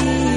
You.